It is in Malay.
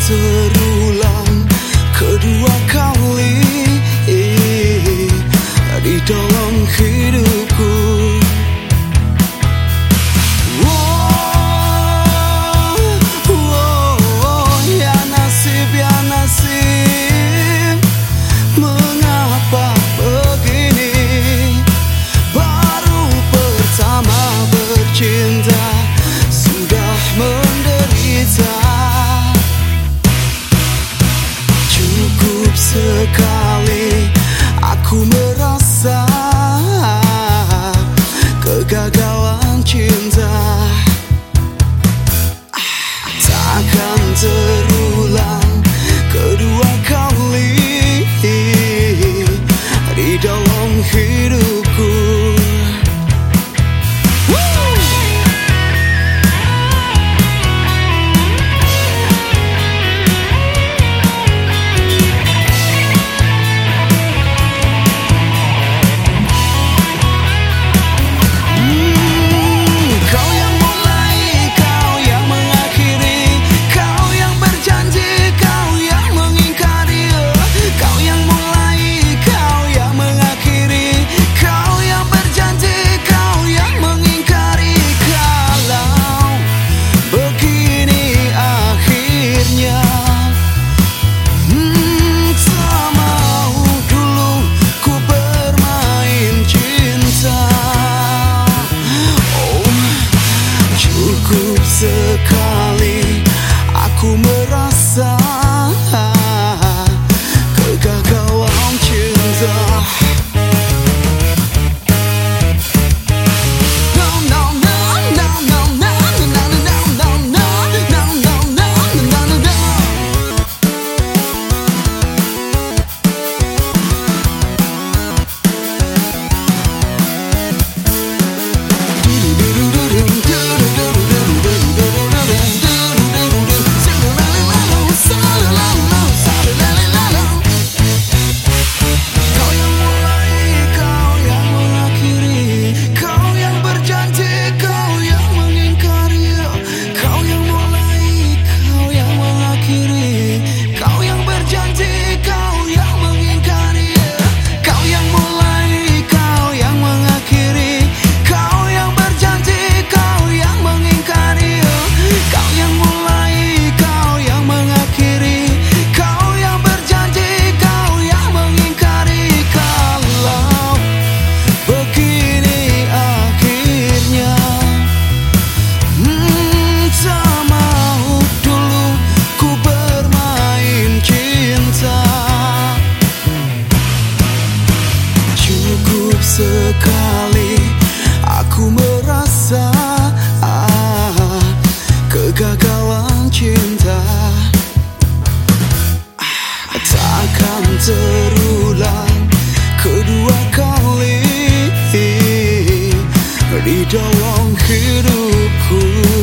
Giữa đuôi. side. く terulang kedua kali di dalam hidupku.